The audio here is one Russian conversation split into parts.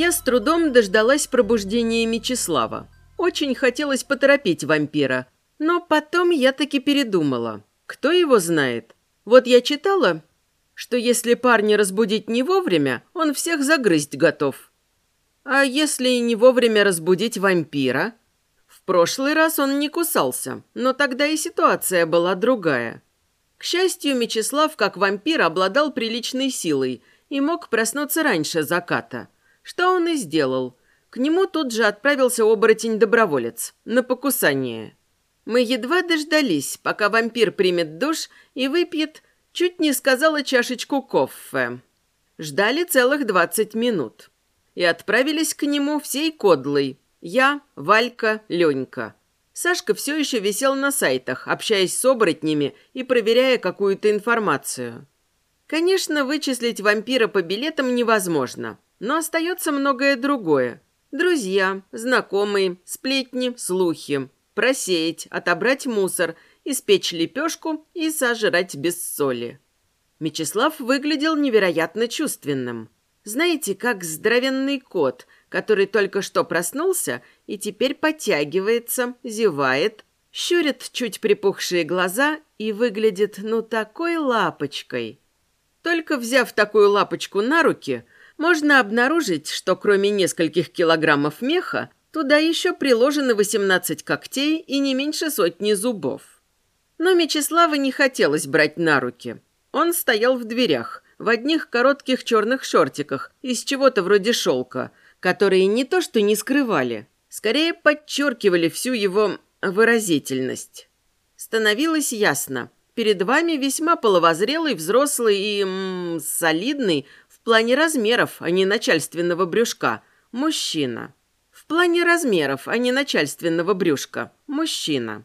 Я с трудом дождалась пробуждения Мечислава. Очень хотелось поторопить вампира, но потом я таки передумала. Кто его знает? Вот я читала, что если парня разбудить не вовремя, он всех загрызть готов. А если не вовремя разбудить вампира? В прошлый раз он не кусался, но тогда и ситуация была другая. К счастью, Мечислав, как вампир, обладал приличной силой и мог проснуться раньше заката – что он и сделал. К нему тут же отправился оборотень-доброволец на покусание. Мы едва дождались, пока вампир примет душ и выпьет, чуть не сказала чашечку кофе. Ждали целых двадцать минут. И отправились к нему всей кодлой. Я, Валька, Ленька. Сашка все еще висел на сайтах, общаясь с оборотнями и проверяя какую-то информацию. Конечно, вычислить вампира по билетам невозможно. Но остается многое другое. Друзья, знакомые, сплетни, слухи. Просеять, отобрать мусор, испечь лепешку и сожрать без соли. Мечислав выглядел невероятно чувственным. Знаете, как здоровенный кот, который только что проснулся и теперь подтягивается, зевает, щурит чуть припухшие глаза и выглядит ну такой лапочкой. Только взяв такую лапочку на руки – можно обнаружить, что кроме нескольких килограммов меха, туда еще приложены 18 когтей и не меньше сотни зубов. Но Мечислава не хотелось брать на руки. Он стоял в дверях, в одних коротких черных шортиках, из чего-то вроде шелка, которые не то что не скрывали, скорее подчеркивали всю его выразительность. Становилось ясно, перед вами весьма половозрелый, взрослый и м -м, солидный, плане размеров, а не начальственного брюшка. Мужчина. В плане размеров, а не начальственного брюшка. Мужчина.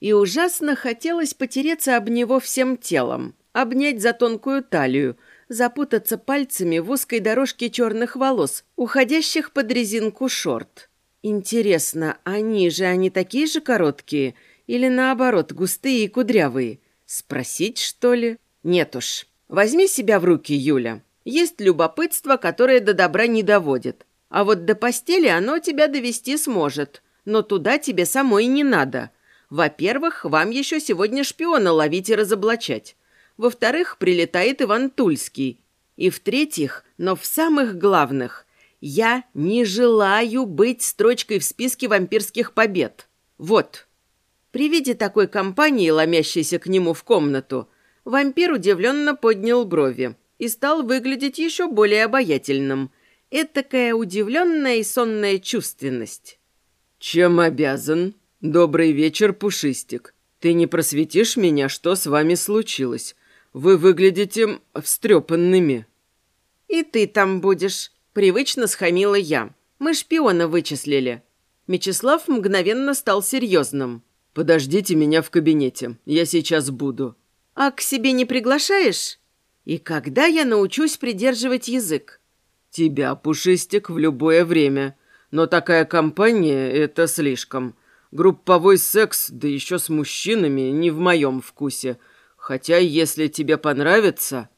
И ужасно хотелось потереться об него всем телом, обнять за тонкую талию, запутаться пальцами в узкой дорожке черных волос, уходящих под резинку шорт. Интересно, они же они такие же короткие или наоборот густые и кудрявые? Спросить, что ли? Нет уж. Возьми себя в руки, Юля. Есть любопытство, которое до добра не доводит. А вот до постели оно тебя довести сможет. Но туда тебе самой не надо. Во-первых, вам еще сегодня шпиона ловить и разоблачать. Во-вторых, прилетает Иван Тульский. И в-третьих, но в самых главных, я не желаю быть строчкой в списке вампирских побед. Вот. При виде такой компании, ломящейся к нему в комнату, вампир удивленно поднял брови и стал выглядеть еще более обаятельным. Этакая удивленная и сонная чувственность. «Чем обязан? Добрый вечер, Пушистик. Ты не просветишь меня, что с вами случилось? Вы выглядите встрепанными». «И ты там будешь», — привычно схамила я. «Мы шпиона вычислили». Мечислав мгновенно стал серьезным. «Подождите меня в кабинете. Я сейчас буду». «А к себе не приглашаешь?» И когда я научусь придерживать язык? Тебя, Пушистик, в любое время. Но такая компания — это слишком. Групповой секс, да еще с мужчинами, не в моем вкусе. Хотя, если тебе понравится...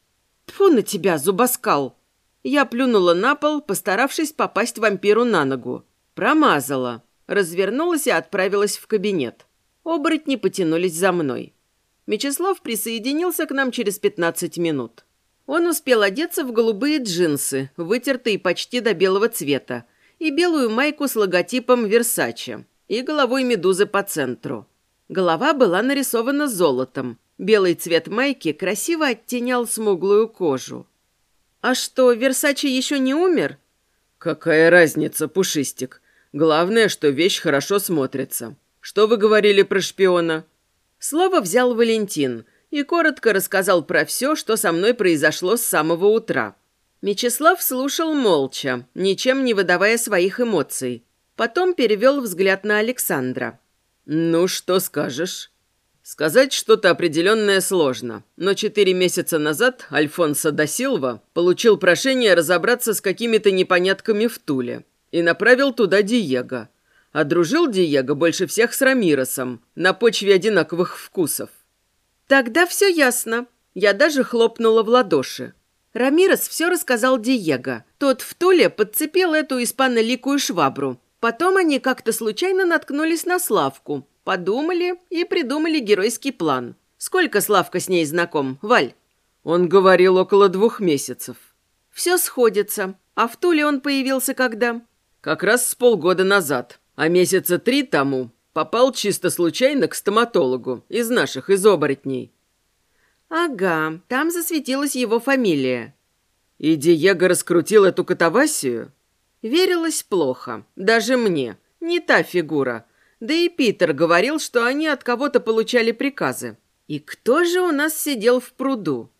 Тьфу на тебя, зубоскал! Я плюнула на пол, постаравшись попасть вампиру на ногу. Промазала. Развернулась и отправилась в кабинет. Оборотни потянулись за мной. Мечислав присоединился к нам через 15 минут. Он успел одеться в голубые джинсы, вытертые почти до белого цвета, и белую майку с логотипом «Версаче», и головой медузы по центру. Голова была нарисована золотом. Белый цвет майки красиво оттенял смуглую кожу. «А что, Версаче еще не умер?» «Какая разница, Пушистик? Главное, что вещь хорошо смотрится. Что вы говорили про шпиона?» Слово взял Валентин и коротко рассказал про все, что со мной произошло с самого утра. Мечислав слушал молча, ничем не выдавая своих эмоций. Потом перевел взгляд на Александра. «Ну, что скажешь?» Сказать что-то определенное сложно, но четыре месяца назад Альфонсо да Силва получил прошение разобраться с какими-то непонятками в Туле и направил туда Диего. А дружил Диего больше всех с Рамиросом на почве одинаковых вкусов. Тогда все ясно. Я даже хлопнула в ладоши. Рамирес все рассказал Диего. Тот в Туле подцепил эту испаноликую швабру. Потом они как-то случайно наткнулись на Славку. Подумали и придумали геройский план. Сколько Славка с ней знаком, Валь? Он говорил около двух месяцев. Все сходится. А в Туле он появился когда? Как раз с полгода назад. А месяца три тому попал чисто случайно к стоматологу из наших, из оборотней. Ага, там засветилась его фамилия. И Диего раскрутил эту катавасию? Верилось плохо. Даже мне. Не та фигура. Да и Питер говорил, что они от кого-то получали приказы. И кто же у нас сидел в пруду?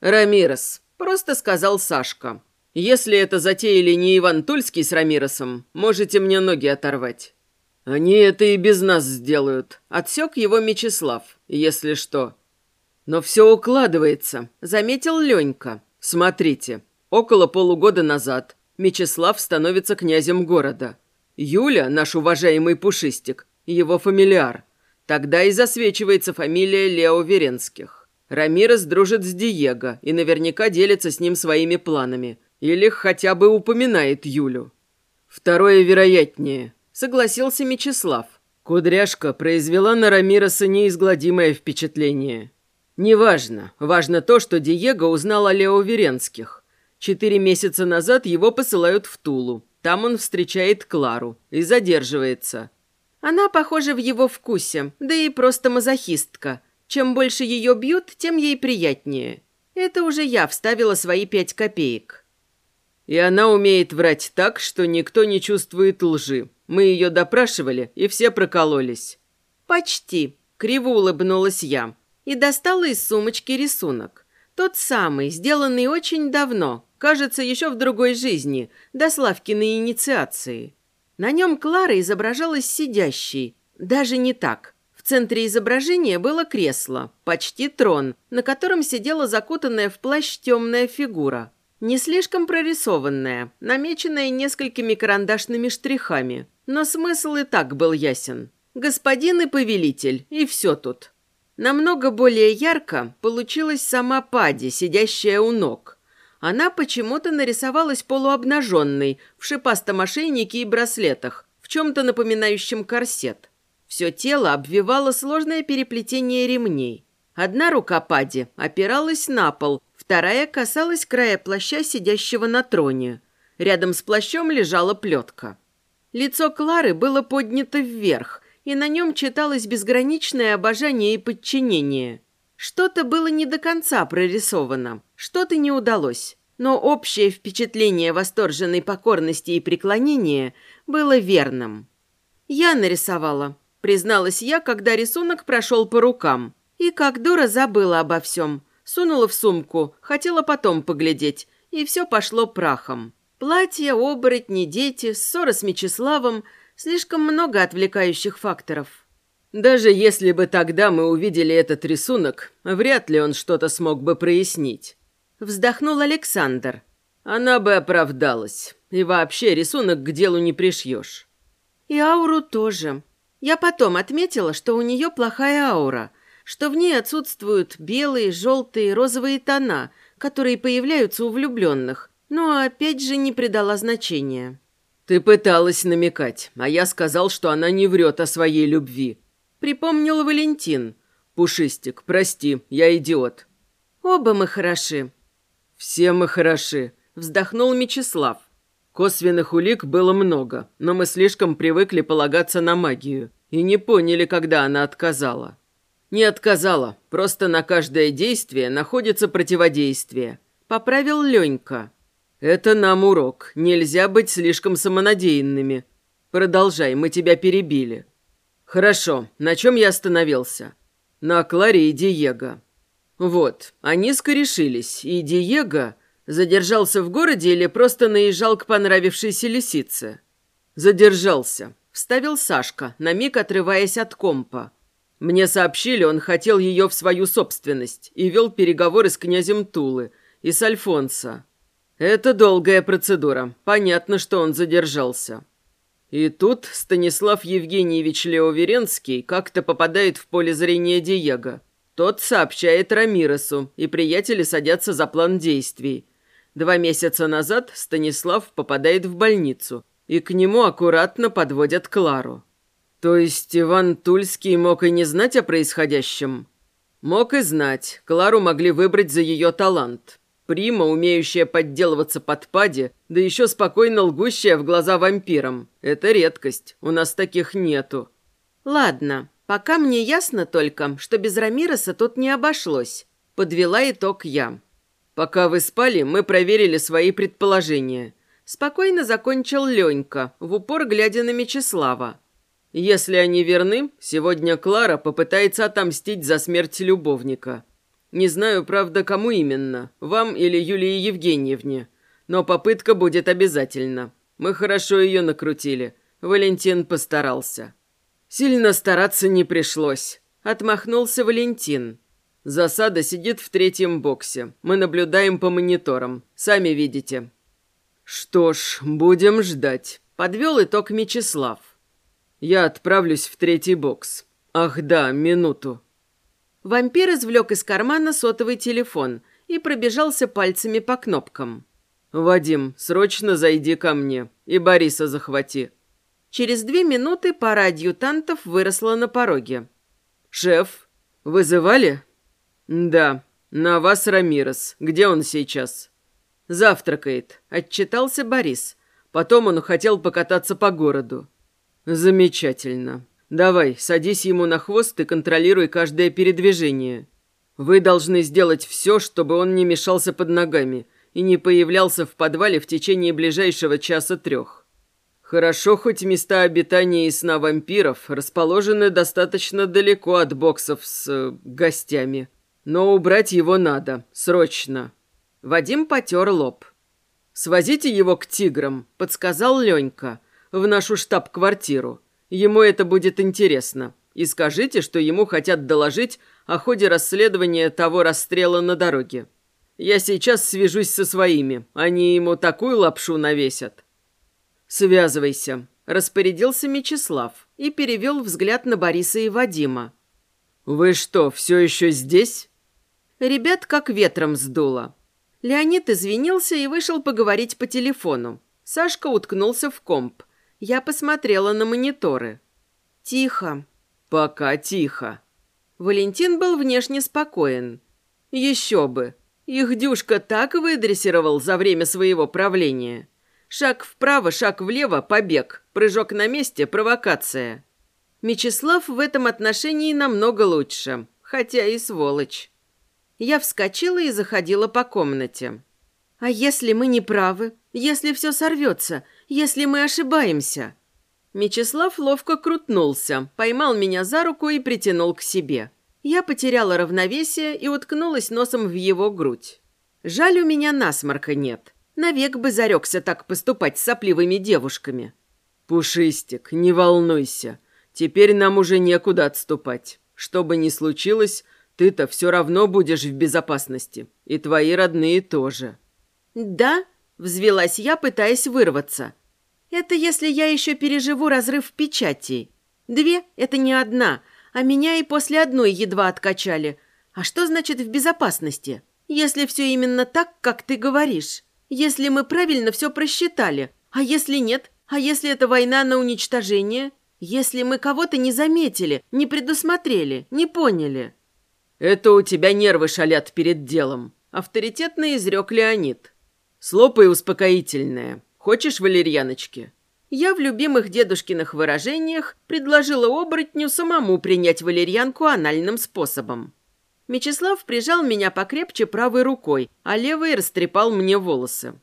Рамирес. Просто сказал Сашка. Если это затеяли не Иван Тульский с Рамиросом, можете мне ноги оторвать. Они это и без нас сделают. Отсек его Мечислав, если что. Но все укладывается, заметил Ленька. Смотрите, около полугода назад Мечислав становится князем города. Юля, наш уважаемый Пушистик, его фамилиар. Тогда и засвечивается фамилия Лео Веренских. Рамирес дружит с Диего и наверняка делится с ним своими планами. Или хотя бы упоминает Юлю. Второе вероятнее, согласился Мечислав. Кудряшка произвела на Рамироса неизгладимое впечатление. Неважно. Важно то, что Диего узнал о Лео Веренских. Четыре месяца назад его посылают в Тулу. Там он встречает Клару и задерживается. Она, похоже, в его вкусе, да и просто мазохистка. Чем больше ее бьют, тем ей приятнее. Это уже я вставила свои пять копеек. И она умеет врать так, что никто не чувствует лжи. Мы ее допрашивали, и все прокололись. «Почти», — криво улыбнулась я и достала из сумочки рисунок. Тот самый, сделанный очень давно, кажется, еще в другой жизни, до Славкиной инициации. На нем Клара изображалась сидящей. Даже не так. В центре изображения было кресло, почти трон, на котором сидела закутанная в плащ темная фигура. Не слишком прорисованная, намеченная несколькими карандашными штрихами. Но смысл и так был ясен. Господин и повелитель, и все тут. Намного более ярко получилась сама Пади, сидящая у ног. Она почему-то нарисовалась полуобнаженной, в шипастом ошейнике и браслетах, в чем-то напоминающем корсет. Все тело обвивало сложное переплетение ремней. Одна рука Пади опиралась на пол, вторая касалась края плаща, сидящего на троне. Рядом с плащом лежала плетка. Лицо Клары было поднято вверх – и на нем читалось безграничное обожание и подчинение. Что-то было не до конца прорисовано, что-то не удалось, но общее впечатление восторженной покорности и преклонения было верным. «Я нарисовала», — призналась я, когда рисунок прошел по рукам. И как дура забыла обо всем. Сунула в сумку, хотела потом поглядеть, и все пошло прахом. Платье, оборотни, дети, ссора с Мечиславом — Слишком много отвлекающих факторов. Даже если бы тогда мы увидели этот рисунок, вряд ли он что-то смог бы прояснить. Вздохнул Александр. Она бы оправдалась. И вообще рисунок к делу не пришьешь. И ауру тоже. Я потом отметила, что у нее плохая аура, что в ней отсутствуют белые, желтые, розовые тона, которые появляются у влюбленных, но опять же не придала значения. «Ты пыталась намекать, а я сказал, что она не врет о своей любви». Припомнил Валентин. «Пушистик, прости, я идиот». «Оба мы хороши». «Все мы хороши», — вздохнул Мечислав. Косвенных улик было много, но мы слишком привыкли полагаться на магию и не поняли, когда она отказала. Не отказала, просто на каждое действие находится противодействие. Поправил Ленька. «Это нам урок. Нельзя быть слишком самонадеянными. Продолжай, мы тебя перебили». «Хорошо. На чем я остановился?» «На Кларе и Диего». «Вот. Они скорешились, и Диего задержался в городе или просто наезжал к понравившейся лисице?» «Задержался», — вставил Сашка, на миг отрываясь от компа. «Мне сообщили, он хотел ее в свою собственность и вел переговоры с князем Тулы и с Альфонсо. Это долгая процедура. Понятно, что он задержался. И тут Станислав Евгеньевич Леоверенский как-то попадает в поле зрения Диего. Тот сообщает Рамиросу, и приятели садятся за план действий. Два месяца назад Станислав попадает в больницу, и к нему аккуратно подводят Клару. То есть Иван Тульский мог и не знать о происходящем? Мог и знать. Клару могли выбрать за ее талант. Прима, умеющая подделываться под пади, да еще спокойно лгущая в глаза вампирам. Это редкость. У нас таких нету. Ладно, пока мне ясно только, что без Рамироса тут не обошлось. Подвела итог я. Пока вы спали, мы проверили свои предположения. Спокойно закончил Ленька, в упор глядя на Мечислава. Если они верны, сегодня Клара попытается отомстить за смерть любовника. Не знаю, правда, кому именно, вам или Юлии Евгеньевне, но попытка будет обязательно. Мы хорошо ее накрутили. Валентин постарался. Сильно стараться не пришлось. Отмахнулся Валентин. Засада сидит в третьем боксе. Мы наблюдаем по мониторам. Сами видите. Что ж, будем ждать. Подвел итог Мечислав. Я отправлюсь в третий бокс. Ах да, минуту. Вампир извлек из кармана сотовый телефон и пробежался пальцами по кнопкам. «Вадим, срочно зайди ко мне и Бориса захвати». Через две минуты пара адъютантов выросла на пороге. «Шеф, вызывали?» «Да, на вас Рамирес. Где он сейчас?» «Завтракает», — отчитался Борис. Потом он хотел покататься по городу. «Замечательно. Давай, садись ему на хвост и контролируй каждое передвижение. Вы должны сделать все, чтобы он не мешался под ногами и не появлялся в подвале в течение ближайшего часа трех. Хорошо, хоть места обитания и сна вампиров расположены достаточно далеко от боксов с э, гостями. Но убрать его надо, срочно». Вадим потер лоб. «Свозите его к тиграм», — подсказал Ленька в нашу штаб-квартиру. Ему это будет интересно. И скажите, что ему хотят доложить о ходе расследования того расстрела на дороге. Я сейчас свяжусь со своими. Они ему такую лапшу навесят. Связывайся. Распорядился Мечислав и перевел взгляд на Бориса и Вадима. «Вы что, все еще здесь?» Ребят как ветром сдуло. Леонид извинился и вышел поговорить по телефону. Сашка уткнулся в комп. Я посмотрела на мониторы. Тихо. Пока тихо. Валентин был внешне спокоен. Еще бы. Их Дюшка так выдрессировал за время своего правления. Шаг вправо, шаг влево, побег. Прыжок на месте, провокация. Мечислав в этом отношении намного лучше, хотя и сволочь. Я вскочила и заходила по комнате. «А если мы не правы? Если все сорвется? Если мы ошибаемся?» Мечислав ловко крутнулся, поймал меня за руку и притянул к себе. Я потеряла равновесие и уткнулась носом в его грудь. Жаль, у меня насморка нет. Навек бы зарекся так поступать с сопливыми девушками. «Пушистик, не волнуйся. Теперь нам уже некуда отступать. Что бы ни случилось, ты-то все равно будешь в безопасности. И твои родные тоже». «Да?» – взвелась я, пытаясь вырваться. Это если я еще переживу разрыв печати. Две – это не одна, а меня и после одной едва откачали. А что значит в безопасности? Если все именно так, как ты говоришь. Если мы правильно все просчитали. А если нет? А если это война на уничтожение? Если мы кого-то не заметили, не предусмотрели, не поняли? Это у тебя нервы шалят перед делом. Авторитетно изрек Леонид. Слопай успокоительное. Хочешь валерьяночки?» Я в любимых дедушкиных выражениях предложила оборотню самому принять валерьянку анальным способом. Мечислав прижал меня покрепче правой рукой, а левой растрепал мне волосы.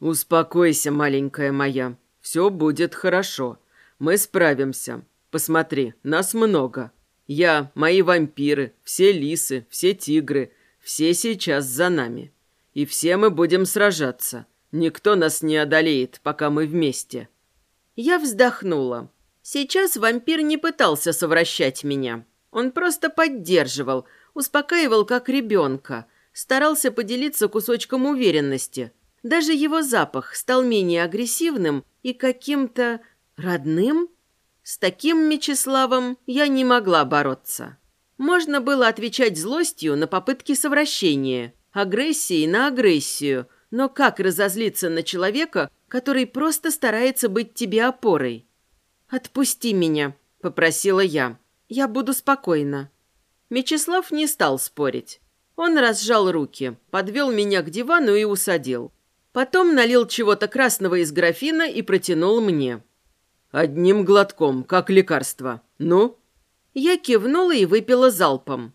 «Успокойся, маленькая моя. Все будет хорошо. Мы справимся. Посмотри, нас много. Я, мои вампиры, все лисы, все тигры, все сейчас за нами. И все мы будем сражаться. Никто нас не одолеет, пока мы вместе». Я вздохнула. Сейчас вампир не пытался совращать меня. Он просто поддерживал, успокаивал как ребенка, старался поделиться кусочком уверенности. Даже его запах стал менее агрессивным и каким-то родным. С таким Мечиславом я не могла бороться. Можно было отвечать злостью на попытки совращения, агрессией на агрессию – Но как разозлиться на человека, который просто старается быть тебе опорой? «Отпусти меня», — попросила я. «Я буду спокойна». Мечислав не стал спорить. Он разжал руки, подвел меня к дивану и усадил. Потом налил чего-то красного из графина и протянул мне. «Одним глотком, как лекарство. Ну?» Я кивнула и выпила залпом.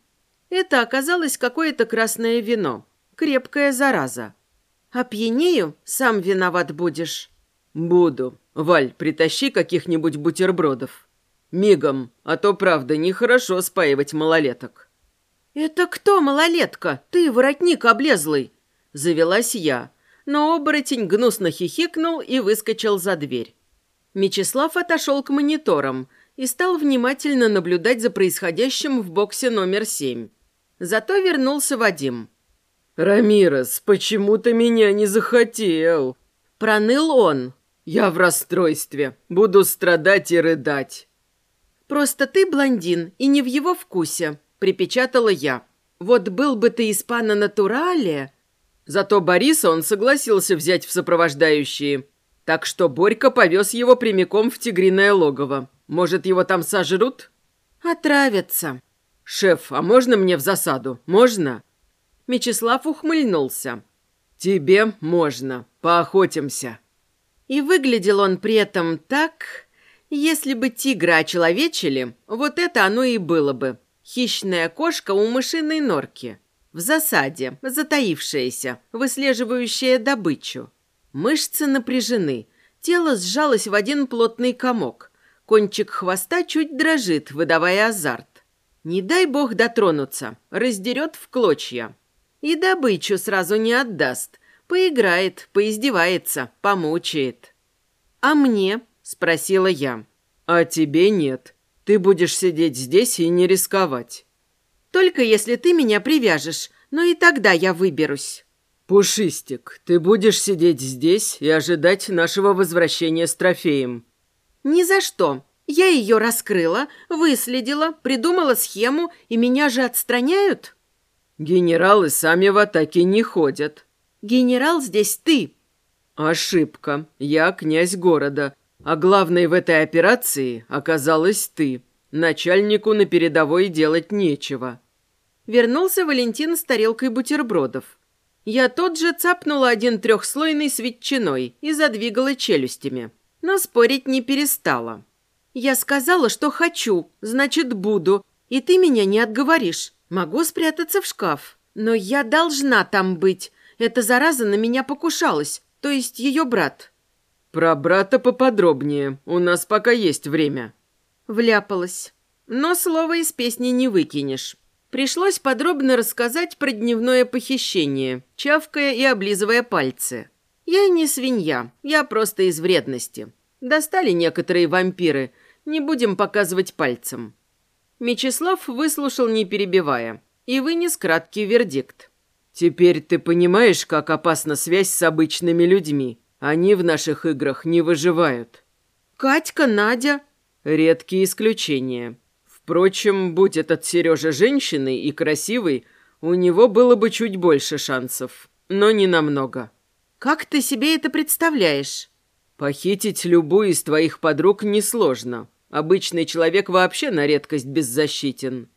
Это оказалось какое-то красное вино. Крепкая зараза. «Опьянею? Сам виноват будешь». «Буду. Валь, притащи каких-нибудь бутербродов. Мигом, а то, правда, нехорошо спаивать малолеток». «Это кто малолетка? Ты воротник облезлый!» Завелась я, но оборотень гнусно хихикнул и выскочил за дверь. Мечислав отошел к мониторам и стал внимательно наблюдать за происходящим в боксе номер семь. Зато вернулся Вадим. «Рамирес, почему ты меня не захотел?» Проныл он. «Я в расстройстве. Буду страдать и рыдать». «Просто ты блондин и не в его вкусе», — припечатала я. «Вот был бы ты испано-натурале...» Зато Бориса он согласился взять в сопровождающие. Так что Борька повез его прямиком в тигриное логово. Может, его там сожрут? «Отравятся». «Шеф, а можно мне в засаду? Можно?» Мечислав ухмыльнулся. «Тебе можно. Поохотимся». И выглядел он при этом так... Если бы тигра очеловечили, вот это оно и было бы. Хищная кошка у мышиной норки. В засаде, затаившаяся, выслеживающая добычу. Мышцы напряжены, тело сжалось в один плотный комок. Кончик хвоста чуть дрожит, выдавая азарт. Не дай бог дотронуться, раздерет в клочья. И добычу сразу не отдаст. Поиграет, поиздевается, помучает. «А мне?» – спросила я. «А тебе нет. Ты будешь сидеть здесь и не рисковать». «Только если ты меня привяжешь, но и тогда я выберусь». «Пушистик, ты будешь сидеть здесь и ожидать нашего возвращения с трофеем». «Ни за что. Я ее раскрыла, выследила, придумала схему, и меня же отстраняют?» «Генералы сами в атаке не ходят». «Генерал здесь ты». «Ошибка. Я князь города. А главной в этой операции оказалась ты. Начальнику на передовой делать нечего». Вернулся Валентин с тарелкой бутербродов. Я тот же цапнула один трехслойный с ветчиной и задвигала челюстями. Но спорить не перестала. «Я сказала, что хочу, значит, буду, и ты меня не отговоришь. Могу спрятаться в шкаф, но я должна там быть. Эта зараза на меня покушалась, то есть ее брат». «Про брата поподробнее. У нас пока есть время». Вляпалась. Но слова из песни не выкинешь. Пришлось подробно рассказать про дневное похищение, чавкая и облизывая пальцы. Я не свинья, я просто из вредности. Достали некоторые вампиры, не будем показывать пальцем. Мечислав выслушал, не перебивая, и вынес краткий вердикт. «Теперь ты понимаешь, как опасна связь с обычными людьми. Они в наших играх не выживают». «Катька, Надя...» «Редкие исключения. Впрочем, будь этот Сережа женщиной и красивый, у него было бы чуть больше шансов, но не намного. Как ты себе это представляешь? Похитить любую из твоих подруг несложно. Обычный человек вообще на редкость беззащитен.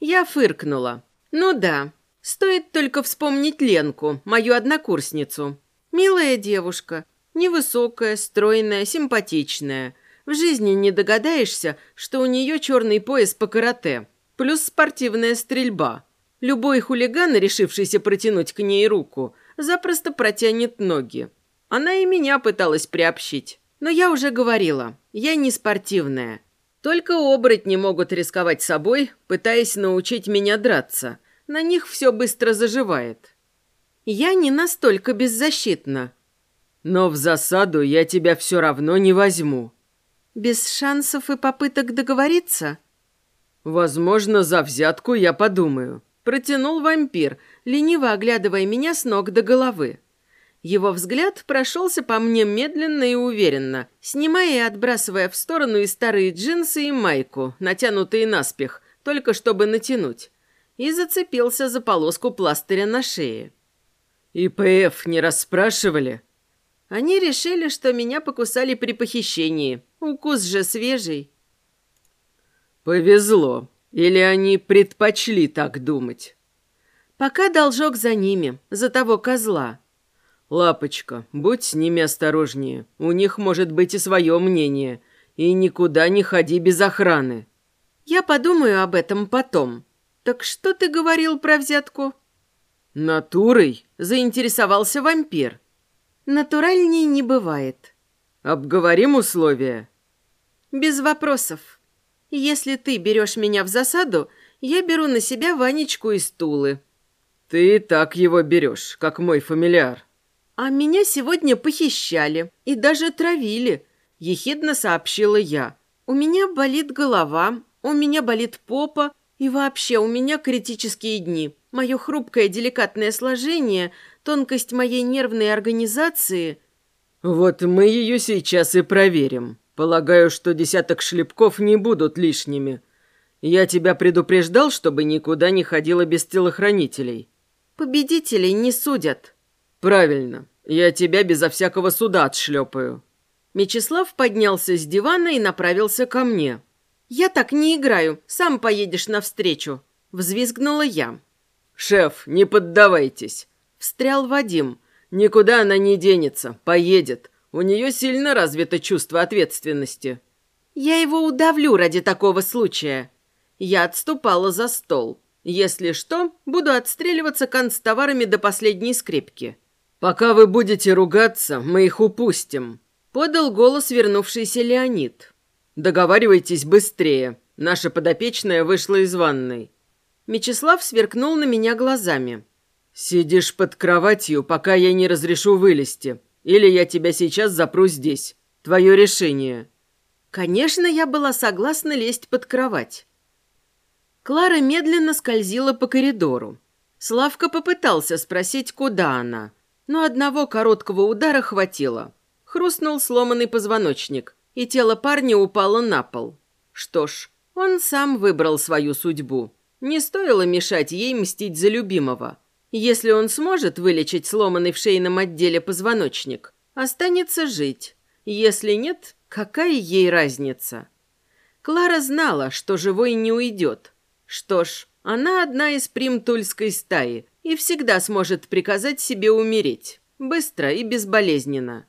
Я фыркнула. Ну да, стоит только вспомнить Ленку, мою однокурсницу. Милая девушка, невысокая, стройная, симпатичная – в жизни не догадаешься, что у нее черный пояс по карате, плюс спортивная стрельба. Любой хулиган, решившийся протянуть к ней руку, запросто протянет ноги. Она и меня пыталась приобщить. Но я уже говорила, я не спортивная. Только оборотни могут рисковать собой, пытаясь научить меня драться. На них все быстро заживает. Я не настолько беззащитна. Но в засаду я тебя все равно не возьму. Без шансов и попыток договориться? Возможно, за взятку я подумаю. Протянул вампир, лениво оглядывая меня с ног до головы. Его взгляд прошелся по мне медленно и уверенно, снимая и отбрасывая в сторону и старые джинсы, и майку, натянутые наспех, только чтобы натянуть, и зацепился за полоску пластыря на шее. ИПФ не расспрашивали? Они решили, что меня покусали при похищении. Укус же свежий. Повезло. Или они предпочли так думать? Пока должок за ними, за того козла. Лапочка, будь с ними осторожнее. У них может быть и свое мнение. И никуда не ходи без охраны. Я подумаю об этом потом. Так что ты говорил про взятку? Натурой заинтересовался вампир. Натуральней не бывает. Обговорим условия. Без вопросов. Если ты берешь меня в засаду, я беру на себя Ванечку из Тулы. Ты так его берешь, как мой фамильяр. А меня сегодня похищали и даже травили, ехидно сообщила я. У меня болит голова, у меня болит попа, и вообще у меня критические дни. Мое хрупкое деликатное сложение, тонкость моей нервной организации... Вот мы ее сейчас и проверим. Полагаю, что десяток шлепков не будут лишними. Я тебя предупреждал, чтобы никуда не ходила без телохранителей. Победителей не судят. Правильно. Я тебя безо всякого суда отшлепаю. Мечислав поднялся с дивана и направился ко мне. «Я так не играю. Сам поедешь навстречу», — взвизгнула я. «Шеф, не поддавайтесь», — встрял Вадим. «Никуда она не денется. Поедет. У нее сильно развито чувство ответственности». «Я его удавлю ради такого случая». Я отступала за стол. Если что, буду отстреливаться констоварами до последней скрипки. «Пока вы будете ругаться, мы их упустим», — подал голос вернувшийся Леонид. «Договаривайтесь быстрее. Наша подопечная вышла из ванной». Мечислав сверкнул на меня глазами. «Сидишь под кроватью, пока я не разрешу вылезти. Или я тебя сейчас запру здесь. Твое решение». Конечно, я была согласна лезть под кровать. Клара медленно скользила по коридору. Славка попытался спросить, куда она, но одного короткого удара хватило. Хрустнул сломанный позвоночник и тело парня упало на пол. Что ж, он сам выбрал свою судьбу. Не стоило мешать ей мстить за любимого. Если он сможет вылечить сломанный в шейном отделе позвоночник, останется жить. Если нет, какая ей разница? Клара знала, что живой не уйдет. Что ж, она одна из примтульской стаи и всегда сможет приказать себе умереть. Быстро и безболезненно.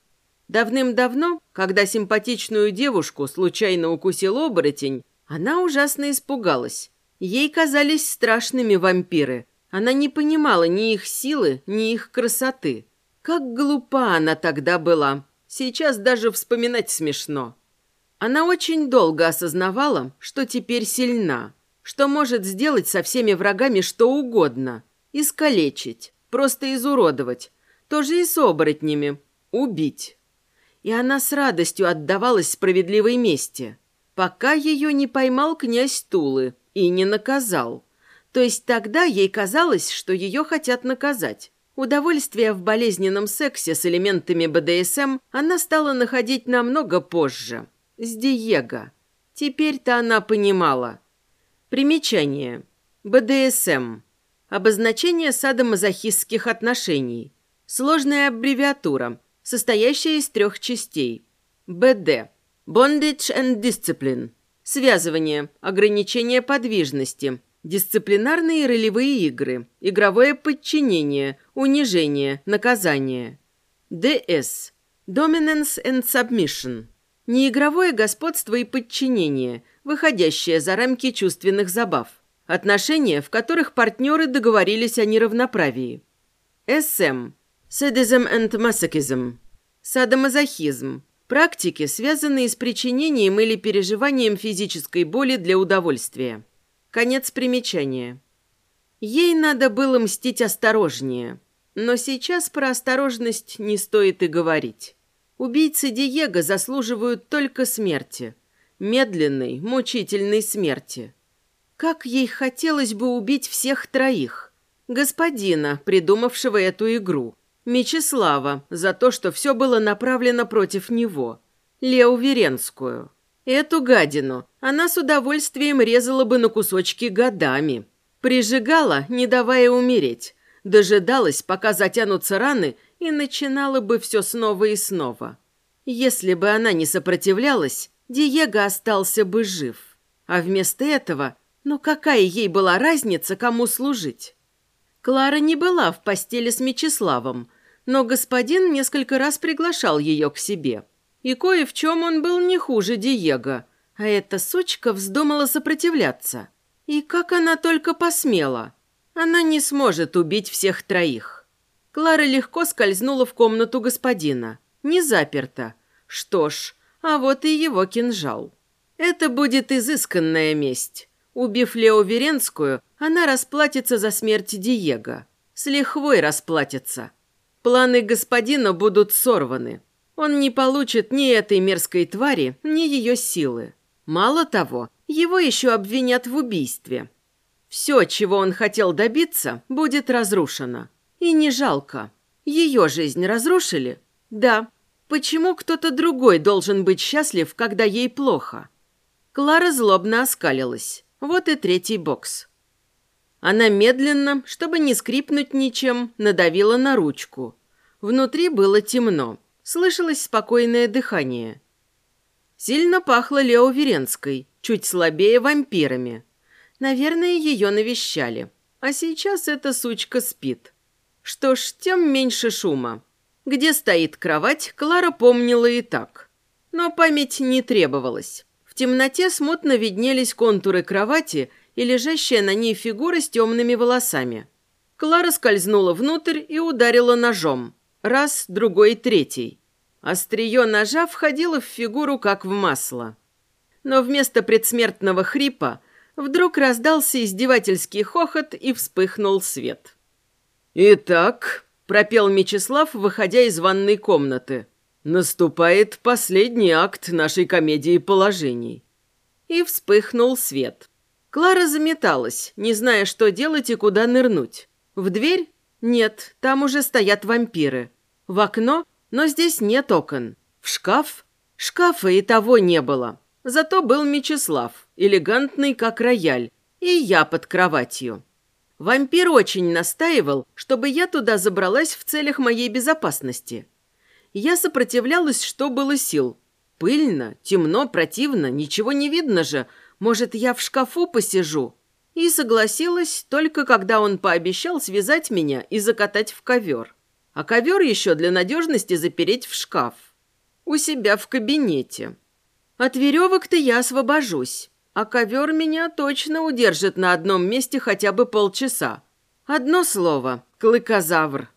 Давным-давно, когда симпатичную девушку случайно укусил оборотень, она ужасно испугалась. Ей казались страшными вампиры. Она не понимала ни их силы, ни их красоты. Как глупа она тогда была. Сейчас даже вспоминать смешно. Она очень долго осознавала, что теперь сильна, что может сделать со всеми врагами что угодно. Искалечить, просто изуродовать. Тоже и с оборотнями. Убить и она с радостью отдавалась справедливой мести, пока ее не поймал князь Тулы и не наказал. То есть тогда ей казалось, что ее хотят наказать. Удовольствие в болезненном сексе с элементами БДСМ она стала находить намного позже. С Диего. Теперь-то она понимала. Примечание. БДСМ. Обозначение садомазохистских отношений. Сложная аббревиатура – состоящая из трех частей. БД. Bondage and Discipline. Связывание, ограничение подвижности, дисциплинарные ролевые игры, игровое подчинение, унижение, наказание. ДС. Dominance and Submission. Неигровое господство и подчинение, выходящее за рамки чувственных забав. Отношения, в которых партнеры договорились о неравноправии. СМ. Sadism and masochism. Садомазохизм. Практики, связанные с причинением или переживанием физической боли для удовольствия. Конец примечания. Ей надо было мстить осторожнее. Но сейчас про осторожность не стоит и говорить. Убийцы Диего заслуживают только смерти. Медленной, мучительной смерти. Как ей хотелось бы убить всех троих. Господина, придумавшего эту игру. Мечислава за то, что все было направлено против него. Лео Веренскую. Эту гадину она с удовольствием резала бы на кусочки годами. Прижигала, не давая умереть. Дожидалась, пока затянутся раны, и начинала бы все снова и снова. Если бы она не сопротивлялась, Диего остался бы жив. А вместо этого, ну какая ей была разница, кому служить? Клара не была в постели с Мечиславом, но господин несколько раз приглашал ее к себе. И кое в чем он был не хуже Диего, а эта сучка вздумала сопротивляться. И как она только посмела. Она не сможет убить всех троих. Клара легко скользнула в комнату господина. Не заперта. Что ж, а вот и его кинжал. Это будет изысканная месть. Убив Лео Веренскую, она расплатится за смерть Диего. С лихвой расплатится. Планы господина будут сорваны. Он не получит ни этой мерзкой твари, ни ее силы. Мало того, его еще обвинят в убийстве. Все, чего он хотел добиться, будет разрушено. И не жалко. Ее жизнь разрушили? Да, Почему кто-то другой должен быть счастлив, когда ей плохо? Клара злобно оскалилась. Вот и третий бокс. Она медленно, чтобы не скрипнуть ничем, надавила на ручку. Внутри было темно. Слышалось спокойное дыхание. Сильно пахло Лео Веренской, чуть слабее вампирами. Наверное, ее навещали. А сейчас эта сучка спит. Что ж, тем меньше шума. Где стоит кровать, Клара помнила и так. Но память не требовалась. Темноте смутно виднелись контуры кровати и лежащая на ней фигура с темными волосами. Клара скользнула внутрь и ударила ножом. Раз, другой, третий. Острие ножа входило в фигуру, как в масло. Но вместо предсмертного хрипа вдруг раздался издевательский хохот и вспыхнул свет. «Итак», пропел Мечислав, выходя из ванной комнаты. Наступает последний акт нашей комедии положений. И вспыхнул свет. Клара заметалась, не зная, что делать и куда нырнуть. В дверь? Нет, там уже стоят вампиры. В окно? Но здесь нет окон. В шкаф? Шкафа и того не было. Зато был Мечислав, элегантный, как рояль, и я под кроватью. Вампир очень настаивал, чтобы я туда забралась в целях моей безопасности. Я сопротивлялась, что было сил. Пыльно, темно, противно, ничего не видно же. Может, я в шкафу посижу? И согласилась только когда он пообещал связать меня и закатать в ковер. А ковер еще для надежности запереть в шкаф. У себя в кабинете. От веревок-то я освобожусь а ковер меня точно удержит на одном месте хотя бы полчаса. Одно слово – клыкозавр.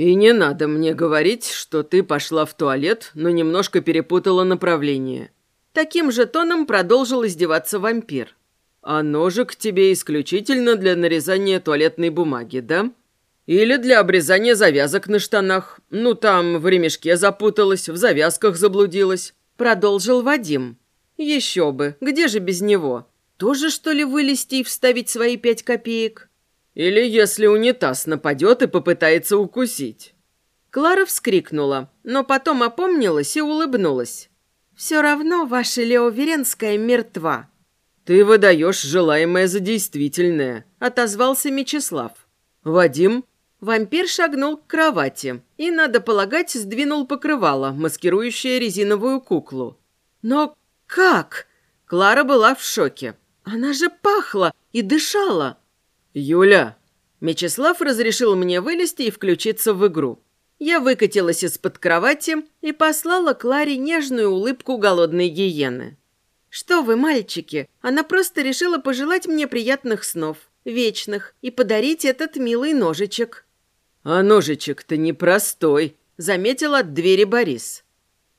И не надо мне говорить, что ты пошла в туалет, но немножко перепутала направление. Таким же тоном продолжил издеваться вампир. А ножик тебе исключительно для нарезания туалетной бумаги, да? Или для обрезания завязок на штанах. Ну, там в ремешке запуталась, в завязках заблудилась. Продолжил Вадим. Еще бы, где же без него? Тоже, что ли, вылезти и вставить свои пять копеек? Или если унитаз нападет и попытается укусить? Клара вскрикнула, но потом опомнилась и улыбнулась. «Все равно ваша Лео Веренская мертва». «Ты выдаешь желаемое за действительное», — отозвался Мечислав. «Вадим?» Вампир шагнул к кровати и, надо полагать, сдвинул покрывало, маскирующее резиновую куклу. Но «Как?» Клара была в шоке. «Она же пахла и дышала!» «Юля!» Мечислав разрешил мне вылезти и включиться в игру. Я выкатилась из-под кровати и послала Кларе нежную улыбку голодной гиены. «Что вы, мальчики, она просто решила пожелать мне приятных снов, вечных, и подарить этот милый ножичек». «А ножичек-то непростой», — заметил от двери Борис.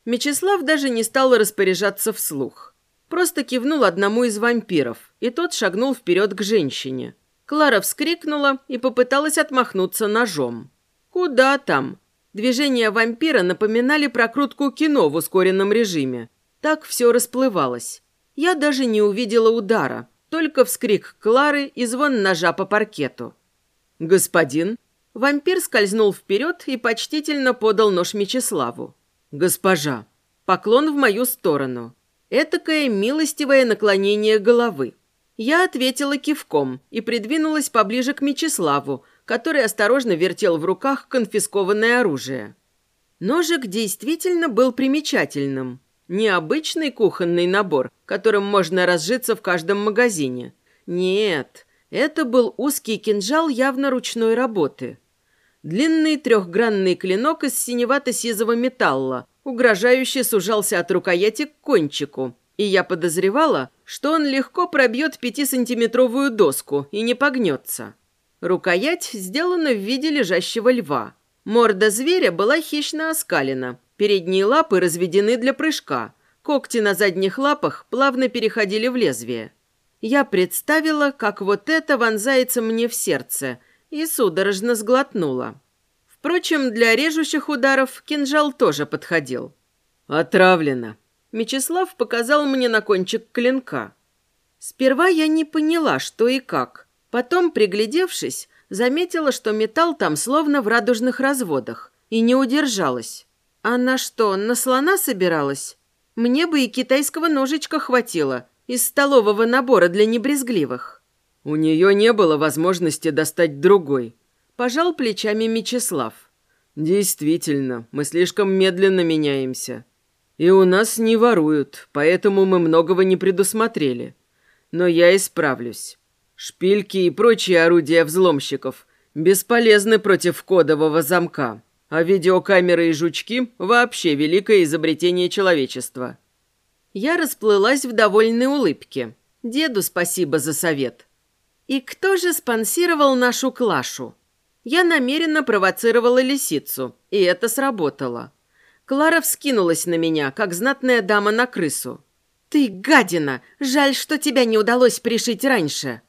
Мечислав даже не стал распоряжаться вслух. Просто кивнул одному из вампиров, и тот шагнул вперед к женщине. Клара вскрикнула и попыталась отмахнуться ножом. «Куда там?» Движения вампира напоминали прокрутку кино в ускоренном режиме. Так все расплывалось. Я даже не увидела удара, только вскрик Клары и звон ножа по паркету. «Господин?» Вампир скользнул вперед и почтительно подал нож Мечиславу. «Госпожа, поклон в мою сторону. Этакое милостивое наклонение головы. Я ответила кивком и придвинулась поближе к Мечиславу, который осторожно вертел в руках конфискованное оружие. Ножик действительно был примечательным. Необычный кухонный набор, которым можно разжиться в каждом магазине. Нет, это был узкий кинжал явно ручной работы. Длинный трехгранный клинок из синевато-сизого металла, угрожающе сужался от рукояти к кончику, и я подозревала, что он легко пробьет пятисантиметровую доску и не погнется. Рукоять сделана в виде лежащего льва. Морда зверя была хищно оскалена, передние лапы разведены для прыжка, когти на задних лапах плавно переходили в лезвие. Я представила, как вот это вонзается мне в сердце, и судорожно сглотнула. Впрочем, для режущих ударов кинжал тоже подходил. «Отравлено», Мечислав показал мне на кончик клинка. Сперва я не поняла, что и как. Потом, приглядевшись, заметила, что металл там словно в радужных разводах, и не удержалась. Она что, на слона собиралась? Мне бы и китайского ножичка хватило из столового набора для небрезгливых. У нее не было возможности достать другой. Пожал плечами Мечислав. Действительно, мы слишком медленно меняемся. И у нас не воруют, поэтому мы многого не предусмотрели. Но я исправлюсь. Шпильки и прочие орудия взломщиков бесполезны против кодового замка, а видеокамеры и жучки – вообще великое изобретение человечества. Я расплылась в довольной улыбке. Деду спасибо за совет. И кто же спонсировал нашу Клашу? Я намеренно провоцировала лисицу, и это сработало. Клара вскинулась на меня, как знатная дама на крысу. «Ты гадина! Жаль, что тебя не удалось пришить раньше!»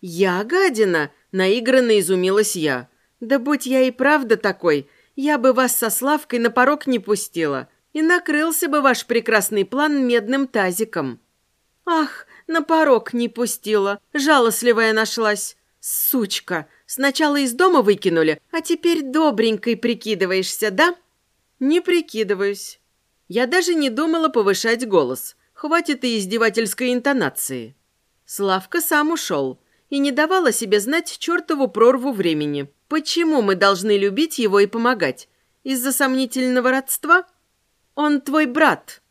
«Я гадина?» – наигранно изумилась я. «Да будь я и правда такой, я бы вас со Славкой на порог не пустила, и накрылся бы ваш прекрасный план медным тазиком». «Ах, на порог не пустила, жалостливая нашлась. Сучка, сначала из дома выкинули, а теперь добренькой прикидываешься, да?» «Не прикидываюсь. Я даже не думала повышать голос. Хватит и издевательской интонации». Славка сам ушел и не давала себе знать чертову прорву времени. Почему мы должны любить его и помогать? Из-за сомнительного родства? Он твой брат.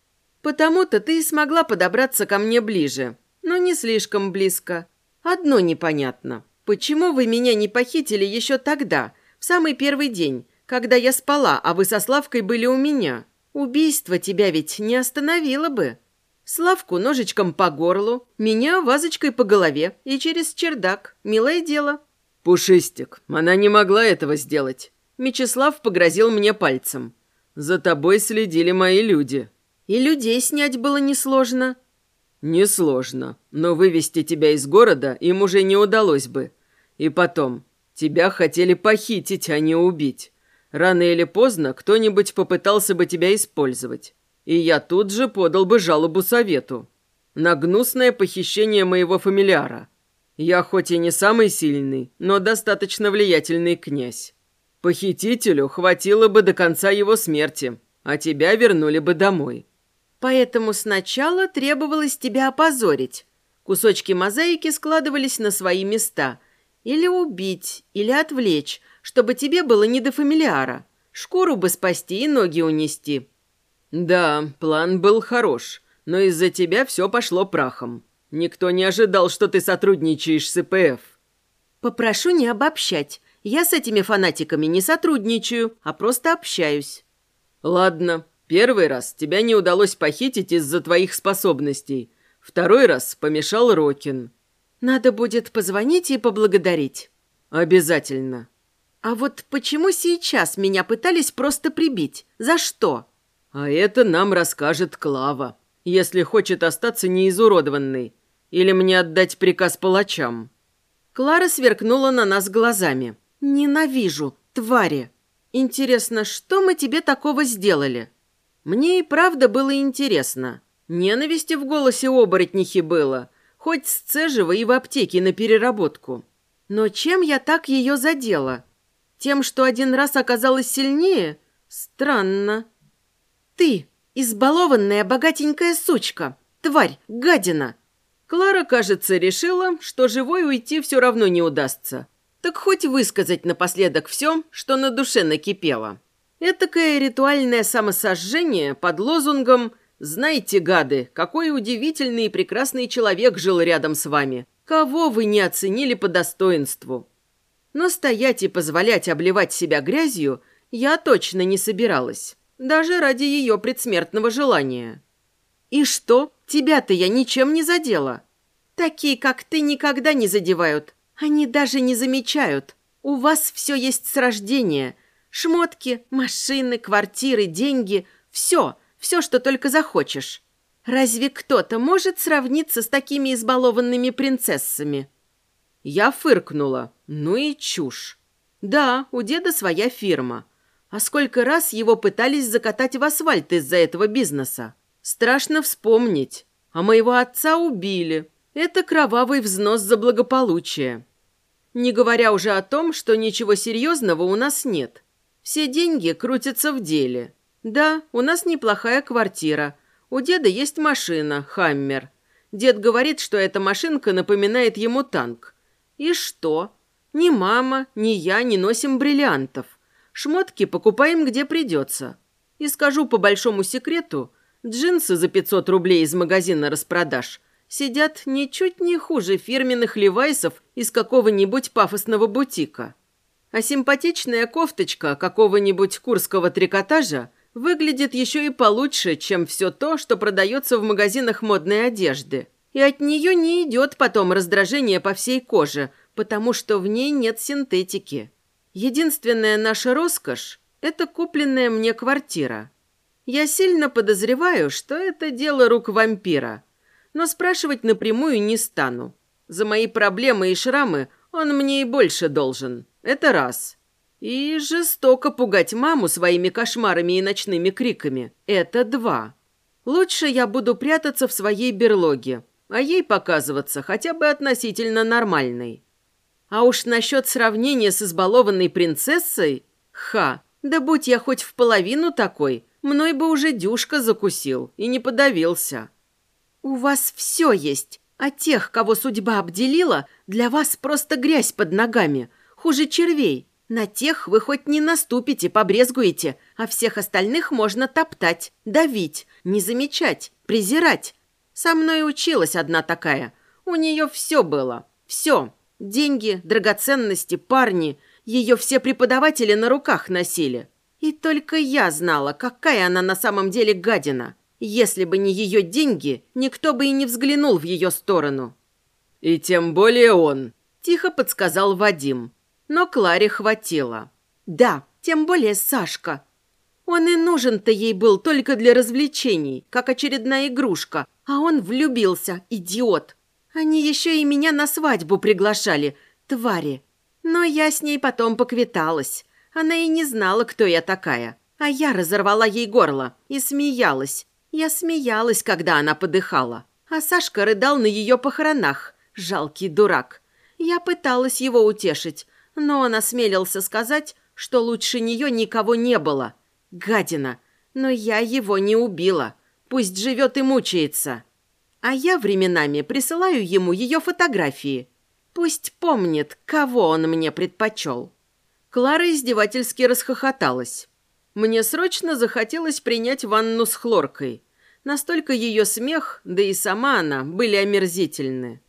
Потому-то ты и смогла подобраться ко мне ближе, но не слишком близко. Одно непонятно. Почему вы меня не похитили еще тогда, в самый первый день, когда я спала, а вы со Славкой были у меня. Убийство тебя ведь не остановило бы. Славку ножичком по горлу, меня вазочкой по голове и через чердак. Милое дело». «Пушистик, она не могла этого сделать». Мечислав погрозил мне пальцем. «За тобой следили мои люди». «И людей снять было несложно». «Несложно, но вывести тебя из города им уже не удалось бы. И потом, тебя хотели похитить, а не убить. Рано или поздно кто-нибудь попытался бы тебя использовать. И я тут же подал бы жалобу совету. На гнусное похищение моего фамильяра. Я хоть и не самый сильный, но достаточно влиятельный князь. Похитителю хватило бы до конца его смерти, а тебя вернули бы домой. Поэтому сначала требовалось тебя опозорить. Кусочки мозаики складывались на свои места. Или убить, или отвлечь, чтобы тебе было не до фамилиара. Шкуру бы спасти и ноги унести». «Да, план был хорош, но из-за тебя все пошло прахом. Никто не ожидал, что ты сотрудничаешь с ИПФ». «Попрошу не обобщать. Я с этими фанатиками не сотрудничаю, а просто общаюсь». «Ладно, первый раз тебя не удалось похитить из-за твоих способностей. Второй раз помешал Рокин». «Надо будет позвонить и поблагодарить». «Обязательно». А вот почему сейчас меня пытались просто прибить? За что? А это нам расскажет Клава, если хочет остаться неизуродованной. Или мне отдать приказ палачам. Клара сверкнула на нас глазами. «Ненавижу, твари! Интересно, что мы тебе такого сделали?» Мне и правда было интересно. Ненависти в голосе оборотнихи было. Хоть сцежива и в аптеке на переработку. Но чем я так ее задела? Тем, что один раз оказалась сильнее? Странно. Ты, избалованная богатенькая сучка, тварь, гадина. Клара, кажется, решила, что живой уйти все равно не удастся. Так хоть высказать напоследок все, что на душе накипело. Этакое ритуальное самосожжение под лозунгом «Знайте, гады, какой удивительный и прекрасный человек жил рядом с вами. Кого вы не оценили по достоинству?» Но стоять и позволять обливать себя грязью я точно не собиралась. Даже ради ее предсмертного желания. «И что? Тебя-то я ничем не задела?» «Такие, как ты, никогда не задевают. Они даже не замечают. У вас все есть с рождения – Шмотки, машины, квартиры, деньги – все, все, что только захочешь. Разве кто-то может сравниться с такими избалованными принцессами? Я фыркнула. Ну и чушь. Да, у деда своя фирма. А сколько раз его пытались закатать в асфальт из-за этого бизнеса? Страшно вспомнить. А моего отца убили. Это кровавый взнос за благополучие. Не говоря уже о том, что ничего серьезного у нас нет – все деньги крутятся в деле. Да, у нас неплохая квартира. У деда есть машина, «Хаммер». Дед говорит, что эта машинка напоминает ему танк. И что? Ни мама, ни я не носим бриллиантов. Шмотки покупаем где придется. И скажу по большому секрету, джинсы за 500 рублей из магазина распродаж сидят ничуть не хуже фирменных левайсов из какого-нибудь пафосного бутика. А симпатичная кофточка какого-нибудь курского трикотажа выглядит еще и получше, чем все то, что продается в магазинах модной одежды. И от нее не идет потом раздражение по всей коже, потому что в ней нет синтетики. Единственная наша роскошь – это купленная мне квартира. Я сильно подозреваю, что это дело рук вампира, но спрашивать напрямую не стану. За мои проблемы и шрамы он мне и больше должен. Это раз. И жестоко пугать маму своими кошмарами и ночными криками. Это два. Лучше я буду прятаться в своей берлоге, а ей показываться хотя бы относительно нормальной. А уж насчет сравнения с избалованной принцессой... Ха, да будь я хоть в половину такой, мной бы уже дюшка закусил и не подавился. У вас все есть, а тех, кого судьба обделила, для вас просто грязь под ногами, хуже червей. На тех вы хоть не наступите, побрезгуете, а всех остальных можно топтать, давить, не замечать, презирать. Со мной училась одна такая. У нее все было. Все. Деньги, драгоценности, парни. Ее все преподаватели на руках носили. И только я знала, какая она на самом деле гадина. Если бы не ее деньги, никто бы и не взглянул в ее сторону. «И тем более он», – тихо подсказал Вадим. Но Кларе хватило. «Да, тем более Сашка. Он и нужен-то ей был только для развлечений, как очередная игрушка, а он влюбился, идиот. Они еще и меня на свадьбу приглашали, твари. Но я с ней потом поквиталась. Она и не знала, кто я такая. А я разорвала ей горло и смеялась. Я смеялась, когда она подыхала, а Сашка рыдал на ее похоронах. Жалкий дурак. Я пыталась его утешить, но он осмелился сказать, что лучше нее никого не было. Гадина. Но я его не убила. Пусть живет и мучается. А я временами присылаю ему ее фотографии. Пусть помнит, кого он мне предпочел. Клара издевательски расхохоталась. Мне срочно захотелось принять ванну с хлоркой. Настолько ее смех, да и сама она, были омерзительны.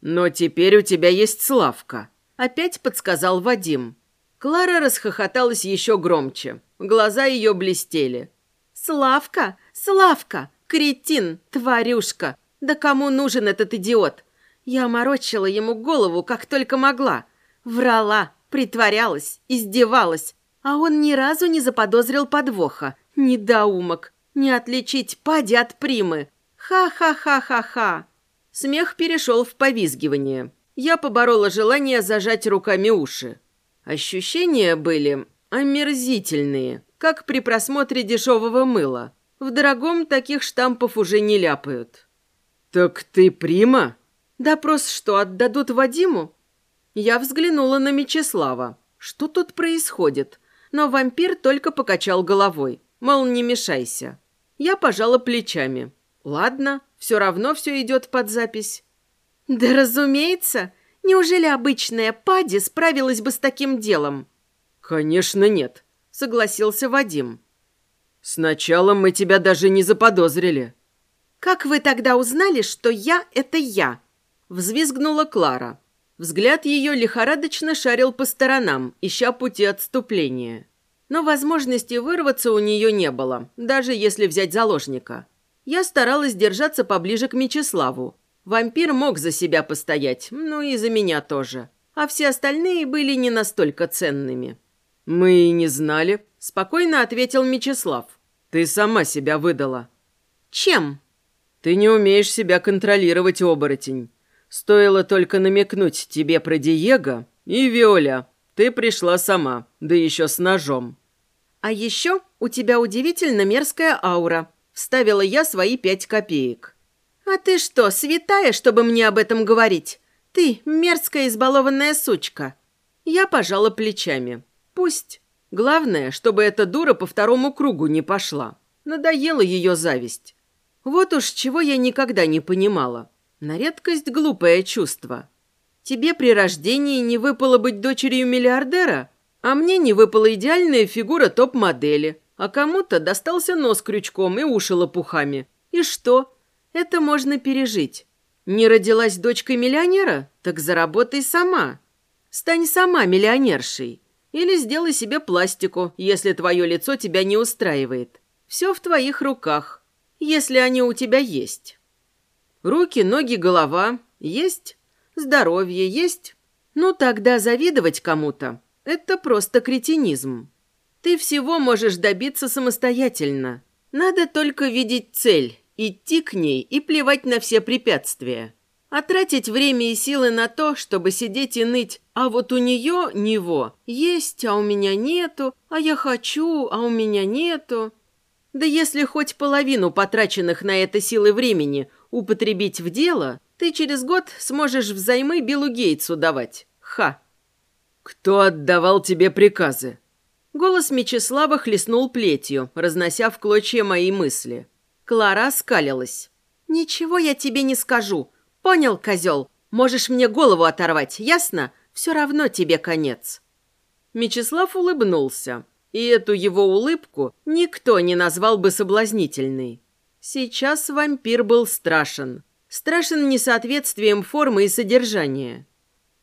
«Но теперь у тебя есть Славка», — опять подсказал Вадим. Клара расхохоталась еще громче. Глаза ее блестели. «Славка! Славка! Кретин! Тварюшка! Да кому нужен этот идиот? Я морочила ему голову, как только могла. Врала, притворялась, издевалась. А он ни разу не заподозрил подвоха. Недоумок. Не отличить пади от примы. Ха-ха-ха-ха-ха. Смех перешел в повизгивание. Я поборола желание зажать руками уши. Ощущения были омерзительные, как при просмотре дешевого мыла. В дорогом таких штампов уже не ляпают. «Так ты прима?» «Допрос что, отдадут Вадиму?» Я взглянула на Мечислава. Что тут происходит? Но вампир только покачал головой, мол, не мешайся. Я пожала плечами. Ладно, все равно все идет под запись. Да разумеется, Неужели обычная Пади справилась бы с таким делом?» «Конечно нет», — согласился Вадим. «Сначала мы тебя даже не заподозрили». «Как вы тогда узнали, что я — это я?» Взвизгнула Клара. Взгляд ее лихорадочно шарил по сторонам, ища пути отступления. Но возможности вырваться у нее не было, даже если взять заложника. Я старалась держаться поближе к Мечиславу. Вампир мог за себя постоять, ну и за меня тоже. А все остальные были не настолько ценными. «Мы и не знали», – спокойно ответил Мечислав. «Ты сама себя выдала». «Чем?» «Ты не умеешь себя контролировать, оборотень. Стоило только намекнуть тебе про Диего и Виоля. Ты пришла сама, да еще с ножом». «А еще у тебя удивительно мерзкая аура», – вставила я свои пять копеек. «А ты что, святая, чтобы мне об этом говорить? Ты мерзкая избалованная сучка». Я пожала плечами. «Пусть. Главное, чтобы эта дура по второму кругу не пошла. Надоела ее зависть. Вот уж чего я никогда не понимала. На редкость глупое чувство. Тебе при рождении не выпало быть дочерью миллиардера, а мне не выпала идеальная фигура топ-модели, а кому-то достался нос крючком и уши лопухами. И что? Это можно пережить. Не родилась дочкой миллионера? Так заработай сама. Стань сама миллионершей. Или сделай себе пластику, если твое лицо тебя не устраивает. Все в твоих руках, если они у тебя есть. Руки, ноги, голова есть, здоровье есть. Ну тогда завидовать кому-то – это просто кретинизм. Ты всего можешь добиться самостоятельно. Надо только видеть цель идти к ней и плевать на все препятствия. А тратить время и силы на то, чтобы сидеть и ныть, а вот у нее него есть, а у меня нету, а я хочу, а у меня нету. Да если хоть половину потраченных на это силы времени употребить в дело, ты через год сможешь взаймы Биллу Гейтсу давать. Ха! «Кто отдавал тебе приказы?» Голос Мечислава хлестнул плетью, разнося в клочья мои мысли. Клара скалилась. «Ничего я тебе не скажу. Понял, козел? Можешь мне голову оторвать, ясно? Все равно тебе конец». Мечислав улыбнулся, и эту его улыбку никто не назвал бы соблазнительной. Сейчас вампир был страшен. Страшен несоответствием формы и содержания.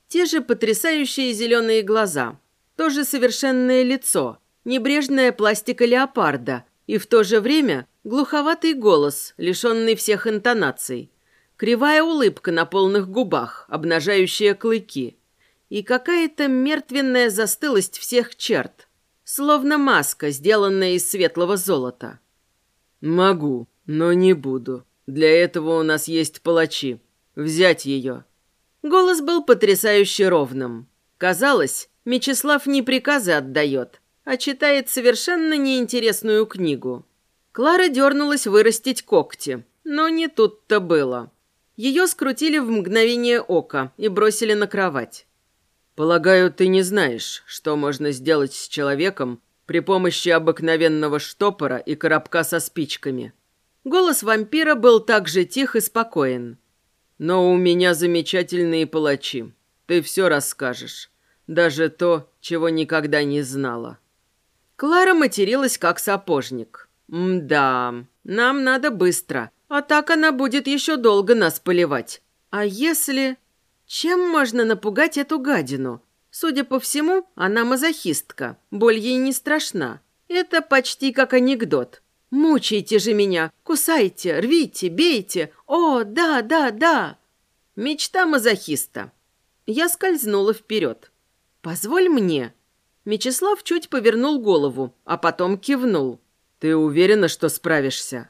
Те же потрясающие зеленые глаза, то же совершенное лицо, небрежная пластика леопарда и в то же время Глуховатый голос, лишенный всех интонаций. Кривая улыбка на полных губах, обнажающая клыки. И какая-то мертвенная застылость всех черт. Словно маска, сделанная из светлого золота. «Могу, но не буду. Для этого у нас есть палачи. Взять ее». Голос был потрясающе ровным. Казалось, Мечислав не приказы отдает, а читает совершенно неинтересную книгу. Клара дернулась вырастить когти, но не тут-то было. Ее скрутили в мгновение ока и бросили на кровать. «Полагаю, ты не знаешь, что можно сделать с человеком при помощи обыкновенного штопора и коробка со спичками». Голос вампира был так же тих и спокоен. «Но у меня замечательные палачи. Ты все расскажешь. Даже то, чего никогда не знала». Клара материлась как сапожник. «Мда, нам надо быстро, а так она будет еще долго нас поливать. А если... Чем можно напугать эту гадину? Судя по всему, она мазохистка, боль ей не страшна. Это почти как анекдот. Мучайте же меня, кусайте, рвите, бейте. О, да, да, да!» Мечта мазохиста. Я скользнула вперед. «Позволь мне». Мечислав чуть повернул голову, а потом кивнул. «Ты уверена, что справишься?»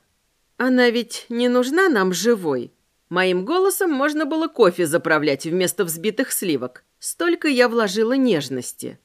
«Она ведь не нужна нам живой?» Моим голосом можно было кофе заправлять вместо взбитых сливок. Столько я вложила нежности.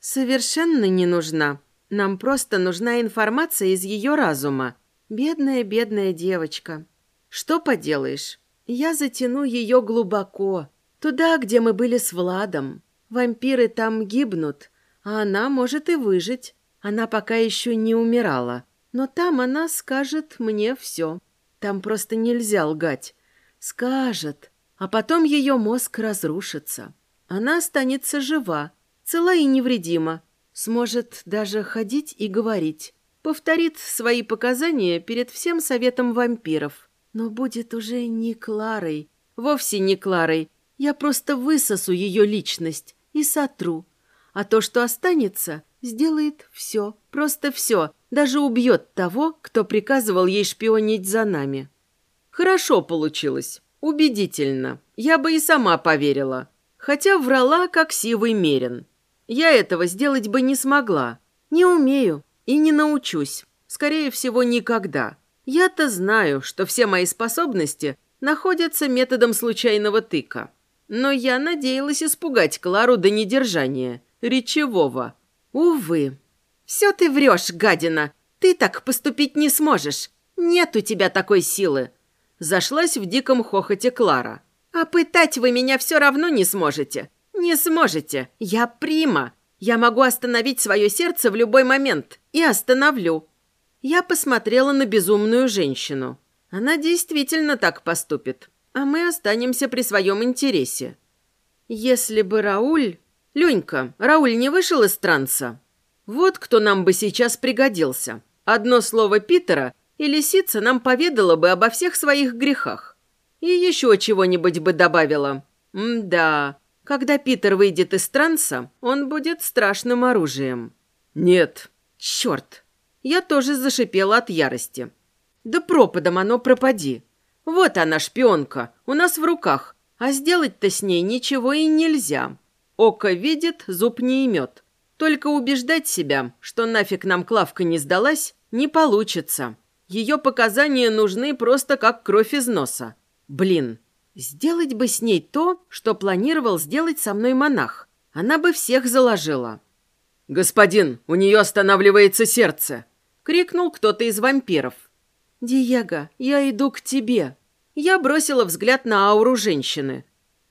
«Совершенно не нужна. Нам просто нужна информация из ее разума. Бедная, бедная девочка. Что поделаешь? Я затяну ее глубоко. Туда, где мы были с Владом. Вампиры там гибнут, а она может и выжить. Она пока еще не умирала, но там она скажет мне все. Там просто нельзя лгать. Скажет. А потом ее мозг разрушится. Она останется жива, цела и невредима, сможет даже ходить и говорить. Повторит свои показания перед всем советом вампиров. Но будет уже не Кларой, вовсе не Кларой. Я просто высосу ее личность и сотру. А то, что останется, сделает все, просто все, даже убьет того, кто приказывал ей шпионить за нами. Хорошо получилось, убедительно. Я бы и сама поверила. Хотя врала, как сивый мерин. Я этого сделать бы не смогла. Не умею и не научусь. Скорее всего, никогда. Я-то знаю, что все мои способности находятся методом случайного тыка. Но я надеялась испугать Клару до недержания, речевого. Увы. «Все ты врешь, гадина. Ты так поступить не сможешь. Нет у тебя такой силы». Зашлась в диком хохоте Клара. «А пытать вы меня все равно не сможете. Не сможете. Я прима. Я могу остановить свое сердце в любой момент. И остановлю». Я посмотрела на безумную женщину. Она действительно так поступит а мы останемся при своем интересе. Если бы Рауль... Ленька, Рауль не вышел из транса? Вот кто нам бы сейчас пригодился. Одно слово Питера, и лисица нам поведала бы обо всех своих грехах. И еще чего-нибудь бы добавила. М-да, когда Питер выйдет из транса, он будет страшным оружием. Нет. Черт. Я тоже зашипела от ярости. Да пропадом оно пропади. Вот она, шпионка, у нас в руках, а сделать-то с ней ничего и нельзя. Око видит, зуб не имет. Только убеждать себя, что нафиг нам Клавка не сдалась, не получится. Ее показания нужны просто как кровь из носа. Блин, сделать бы с ней то, что планировал сделать со мной монах. Она бы всех заложила. «Господин, у нее останавливается сердце!» — крикнул кто-то из вампиров. «Диего, я иду к тебе!» Я бросила взгляд на ауру женщины.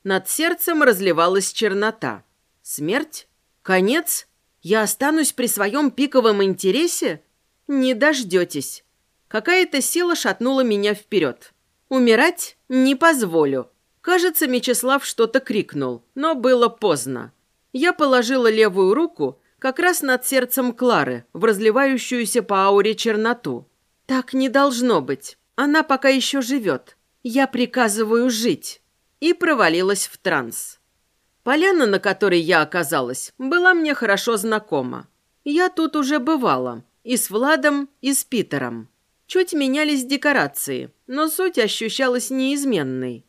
Над сердцем разливалась чернота. Смерть? Конец? Я останусь при своем пиковом интересе? Не дождетесь. Какая-то сила шатнула меня вперед. Умирать не позволю. Кажется, Мечислав что-то крикнул, но было поздно. Я положила левую руку как раз над сердцем Клары, в разливающуюся по ауре черноту. Так не должно быть. Она пока еще живет. «Я приказываю жить!» и провалилась в транс. Поляна, на которой я оказалась, была мне хорошо знакома. Я тут уже бывала, и с Владом, и с Питером. Чуть менялись декорации, но суть ощущалась неизменной.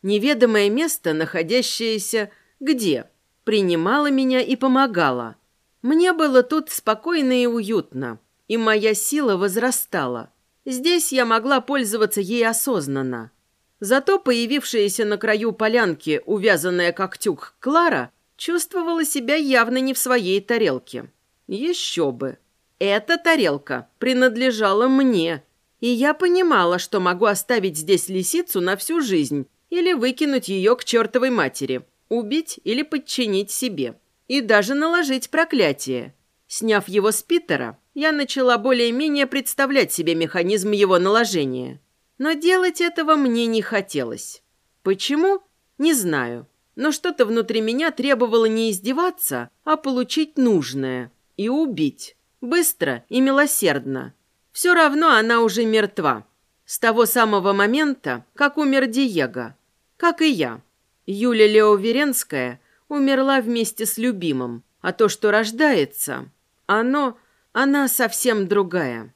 Неведомое место, находящееся где, принимало меня и помогало. Мне было тут спокойно и уютно, и моя сила возрастала – Здесь я могла пользоваться ей осознанно. Зато появившаяся на краю полянки, увязанная как тюк Клара, чувствовала себя явно не в своей тарелке. Еще бы. Эта тарелка принадлежала мне, и я понимала, что могу оставить здесь лисицу на всю жизнь или выкинуть ее к чертовой матери, убить или подчинить себе, и даже наложить проклятие. Сняв его с Питера, я начала более-менее представлять себе механизм его наложения. Но делать этого мне не хотелось. Почему? Не знаю. Но что-то внутри меня требовало не издеваться, а получить нужное. И убить. Быстро и милосердно. Все равно она уже мертва. С того самого момента, как умер Диего. Как и я. Юля Леоверенская умерла вместе с любимым. А то, что рождается, оно она совсем другая.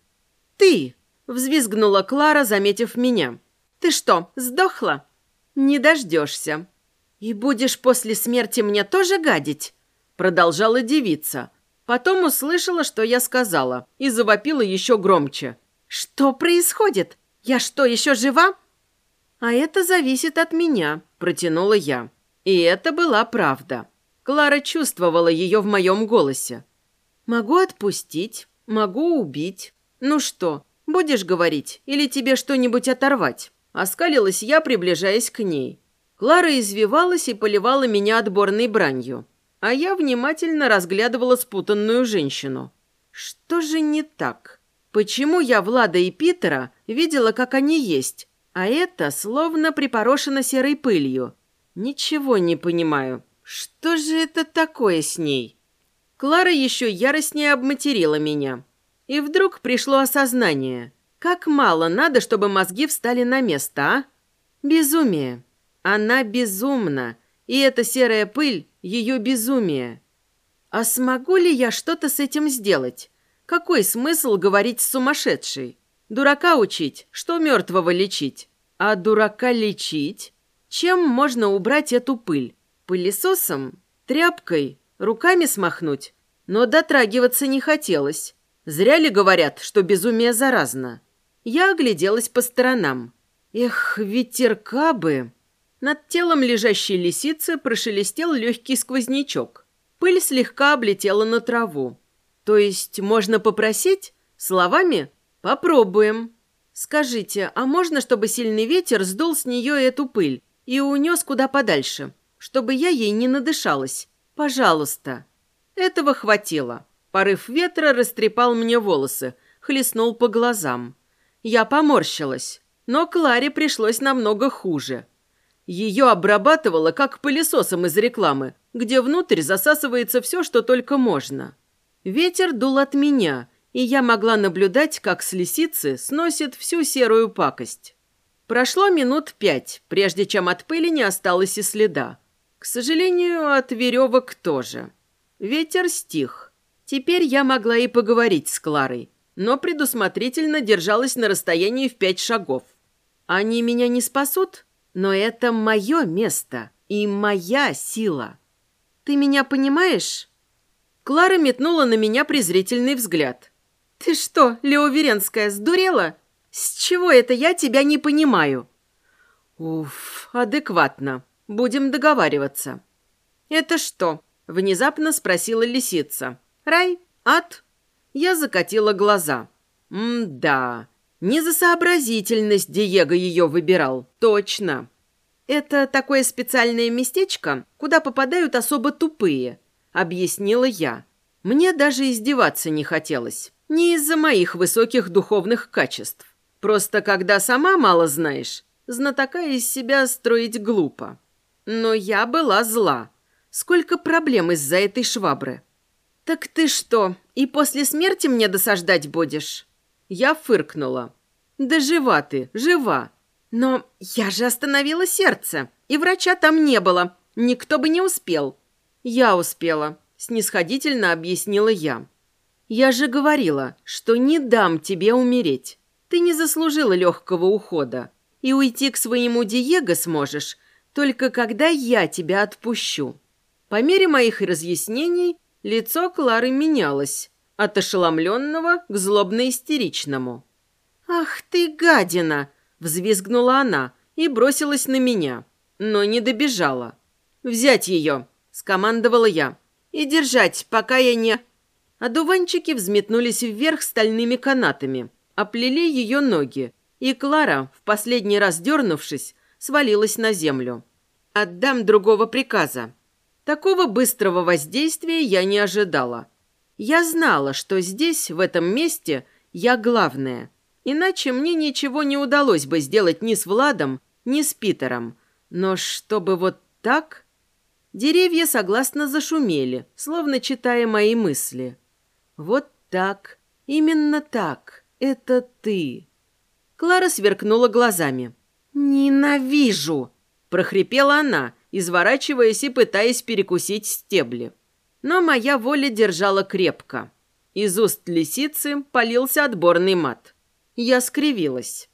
«Ты!» – взвизгнула Клара, заметив меня. «Ты что, сдохла?» «Не дождешься». «И будешь после смерти мне тоже гадить?» Продолжала девица. Потом услышала, что я сказала, и завопила еще громче. «Что происходит? Я что, еще жива?» «А это зависит от меня», – протянула я. И это была правда. Клара чувствовала ее в моем голосе. Могу отпустить, могу убить. Ну что, будешь говорить или тебе что-нибудь оторвать?» Оскалилась я, приближаясь к ней. Клара извивалась и поливала меня отборной бранью. А я внимательно разглядывала спутанную женщину. Что же не так? Почему я Влада и Питера видела, как они есть, А это словно припорошено серой пылью. Ничего не понимаю. Что же это такое с ней? Клара еще яростнее обматерила меня. И вдруг пришло осознание. Как мало надо, чтобы мозги встали на место, а? Безумие. Она безумна. И эта серая пыль – ее безумие. А смогу ли я что-то с этим сделать? Какой смысл говорить с сумасшедшей? Дурака учить, что мертвого лечить? А дурака лечить? Чем можно убрать эту пыль? Пылесосом? Тряпкой? Руками смахнуть? Но дотрагиваться не хотелось. Зря ли говорят, что безумие заразно? Я огляделась по сторонам. Эх, ветерка бы! Над телом лежащей лисицы прошелестел легкий сквознячок. Пыль слегка облетела на траву. То есть можно попросить? Словами? Попробуем. Скажите, а можно, чтобы сильный ветер сдул с нее эту пыль и унес куда подальше, чтобы я ей не надышалась? Пожалуйста. Этого хватило. Порыв ветра растрепал мне волосы, хлестнул по глазам. Я поморщилась, но Кларе пришлось намного хуже. Ее обрабатывало как пылесосом из рекламы, где внутрь засасывается все, что только можно. Ветер дул от меня, и я могла наблюдать, как с лисицы сносит всю серую пакость. Прошло минут пять, прежде чем от пыли не осталось и следа. К сожалению, от веревок тоже. Ветер стих. Теперь я могла и поговорить с Кларой, но предусмотрительно держалась на расстоянии в пять шагов. Они меня не спасут, но это мое место и моя сила. Ты меня понимаешь? Клара метнула на меня презрительный взгляд. Ты что, Леоверенская, сдурела? С чего это я тебя не понимаю? Уф, адекватно. Будем договариваться. Это что? Внезапно спросила лисица. Рай? Ад? Я закатила глаза. М-да. Не за сообразительность Диего ее выбирал. Точно. Это такое специальное местечко, куда попадают особо тупые, объяснила я. Мне даже издеваться не хотелось. Не из-за моих высоких духовных качеств. Просто когда сама мало знаешь, знатока из себя строить глупо. Но я была зла. Сколько проблем из-за этой швабры. «Так ты что, и после смерти мне досаждать будешь?» Я фыркнула. «Да жива ты, жива!» «Но я же остановила сердце, и врача там не было. Никто бы не успел». «Я успела», — снисходительно объяснила я. «Я же говорила, что не дам тебе умереть. Ты не заслужила легкого ухода. И уйти к своему Диего сможешь, только когда я тебя отпущу». По мере моих разъяснений Лицо Клары менялось, от ошеломленного к злобно-истеричному. «Ах ты, гадина!» – взвизгнула она и бросилась на меня, но не добежала. «Взять ее!» – скомандовала я. «И держать, пока я не...» Одуванчики взметнулись вверх стальными канатами, оплели ее ноги, и Клара, в последний раз дернувшись, свалилась на землю. «Отдам другого приказа», Такого быстрого воздействия я не ожидала. Я знала, что здесь, в этом месте, я главная. Иначе мне ничего не удалось бы сделать ни с Владом, ни с Питером. Но чтобы вот так... Деревья согласно зашумели, словно читая мои мысли. Вот так, именно так, это ты. Клара сверкнула глазами. «Ненавижу!» – прохрипела она – изворачиваясь и пытаясь перекусить стебли. Но моя воля держала крепко. Из уст лисицы полился отборный мат. Я скривилась.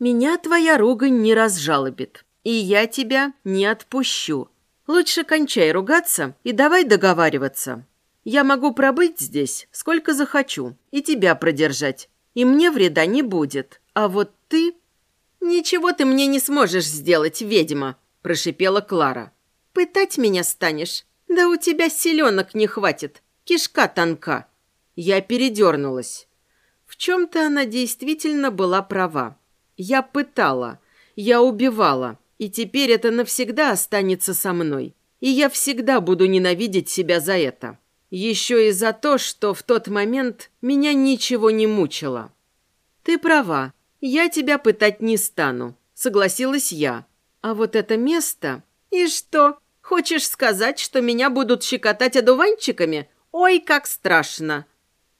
«Меня твоя ругань не разжалобит, и я тебя не отпущу. Лучше кончай ругаться и давай договариваться. Я могу пробыть здесь, сколько захочу, и тебя продержать, и мне вреда не будет. А вот ты...» «Ничего ты мне не сможешь сделать, ведьма», – прошипела Клара. «Пытать меня станешь? Да у тебя селенок не хватит. Кишка тонка». Я передернулась. В чем-то она действительно была права. Я пытала, я убивала, и теперь это навсегда останется со мной. И я всегда буду ненавидеть себя за это. Еще и за то, что в тот момент меня ничего не мучило. «Ты права, я тебя пытать не стану», — согласилась я. А вот это место... И что? Хочешь сказать, что меня будут щекотать одуванчиками? Ой, как страшно!»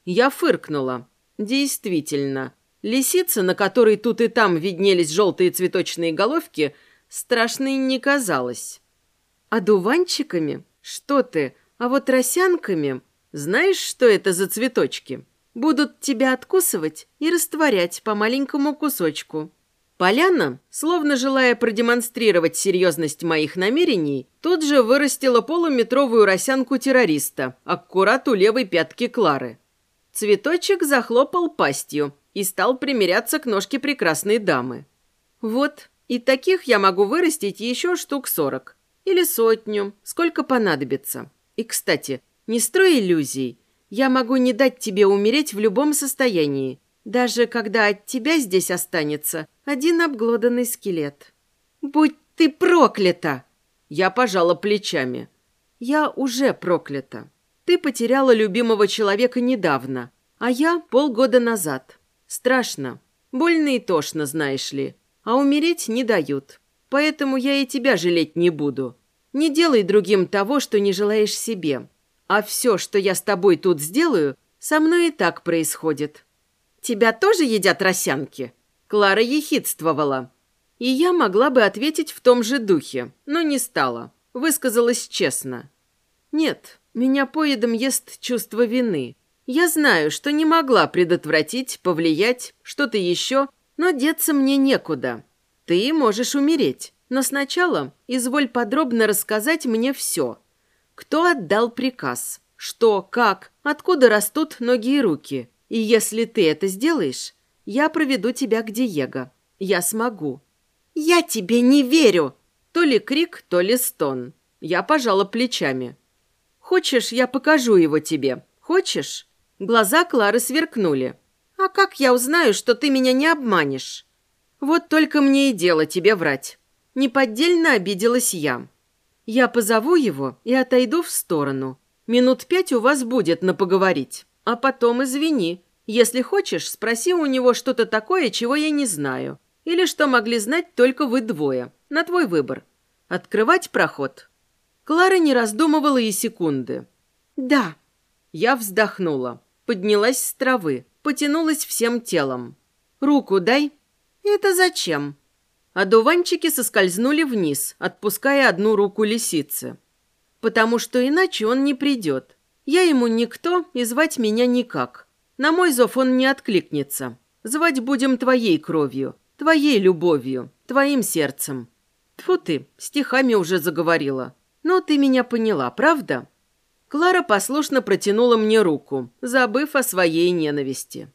Я фыркнула. Действительно, лисица, на которой тут и там виднелись желтые цветочные головки, страшной не казалась. «Одуванчиками? Что ты? А вот росянками? Знаешь, что это за цветочки? Будут тебя откусывать и растворять по маленькому кусочку». Поляна, словно желая продемонстрировать серьезность моих намерений, тут же вырастила полуметровую росянку террориста, аккурат у левой пятки Клары. Цветочек захлопал пастью и стал примиряться к ножке прекрасной дамы. Вот, и таких я могу вырастить еще штук сорок. Или сотню, сколько понадобится. И, кстати, не строй иллюзий. Я могу не дать тебе умереть в любом состоянии, даже когда от тебя здесь останется один обглоданный скелет. Будь ты проклята! Я пожала плечами. Я уже проклята. Ты потеряла любимого человека недавно, а я полгода назад. Страшно. Больно и тошно, знаешь ли. А умереть не дают. Поэтому я и тебя жалеть не буду. Не делай другим того, что не желаешь себе. А все, что я с тобой тут сделаю, со мной и так происходит. Тебя тоже едят росянки?» Клара ехидствовала. И я могла бы ответить в том же духе, но не стала. Высказалась честно. «Нет, меня поедом ест чувство вины. Я знаю, что не могла предотвратить, повлиять, что-то еще, но деться мне некуда. Ты можешь умереть, но сначала изволь подробно рассказать мне все. Кто отдал приказ? Что, как, откуда растут ноги и руки? И если ты это сделаешь, я проведу тебя к Диего. Я смогу». «Я тебе не верю!» То ли крик, то ли стон. Я пожала плечами. «Хочешь, я покажу его тебе? Хочешь?» Глаза Клары сверкнули. «А как я узнаю, что ты меня не обманешь?» «Вот только мне и дело тебе врать». Неподдельно обиделась я. «Я позову его и отойду в сторону. Минут пять у вас будет на поговорить. А потом извини. Если хочешь, спроси у него что-то такое, чего я не знаю. Или что могли знать только вы двое. На твой выбор. Открывать проход. Клара не раздумывала и секунды. «Да». Я вздохнула. Поднялась с травы. Потянулась всем телом. «Руку дай». «Это зачем?» Одуванчики соскользнули вниз, отпуская одну руку лисицы. «Потому что иначе он не придет. Я ему никто и звать меня никак. На мой зов он не откликнется. Звать будем твоей кровью, твоей любовью, твоим сердцем. Тьфу ты, стихами уже заговорила. Но ты меня поняла, правда?» Клара послушно протянула мне руку, забыв о своей ненависти.